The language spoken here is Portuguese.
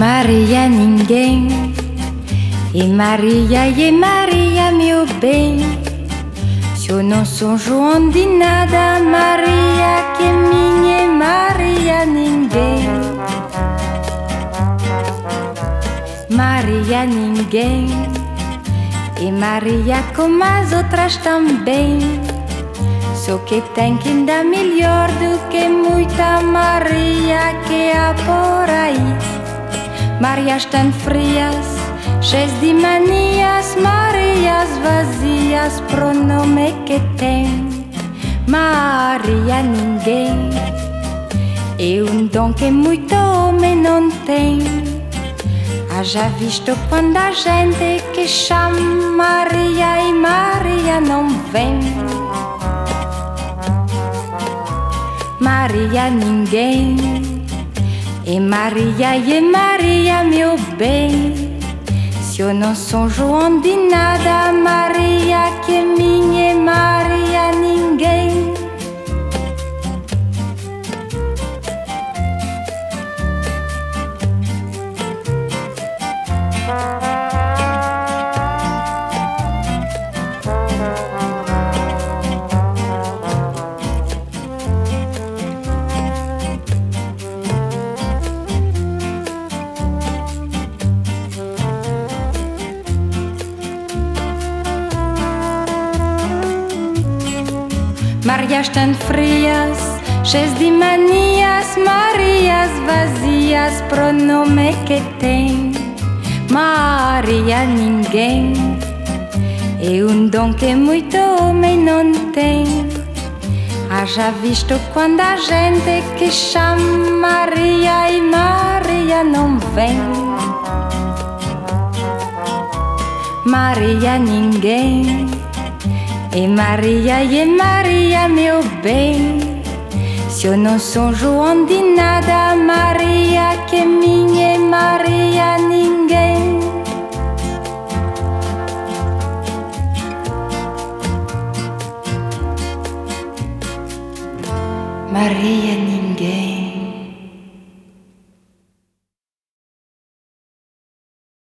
Maria ninguém. E Maria e Maria meu bem. Se eu não sou João de nada. Maria que é minha Maria ninguém. Maria ninguém. E Maria como as outras também. Só que tem que dar melhor do que muita Maria que há por aí Marias tão frias, cheias de manias, Marias vazias, pronome que tem. Maria ninguém, é um dom que muito homem não tem. Haja visto quando a gente que chama Maria e Maria não vem. Maria ninguém e Maria, e Maria, meu bem. Se eu não João de nada, Maria, que é minha, Marias tão frias, cheias de manias, Marias vazias, pronome que tem. Maria ninguém, é um dom que muito homem não tem. Haja visto quando a gente que chama Maria e Maria não vem. Maria ninguém e Maria, e Maria, meu bem. Se eu não sou João de nada, Maria, que é minha, Maria, ninguém. Maria, ninguém.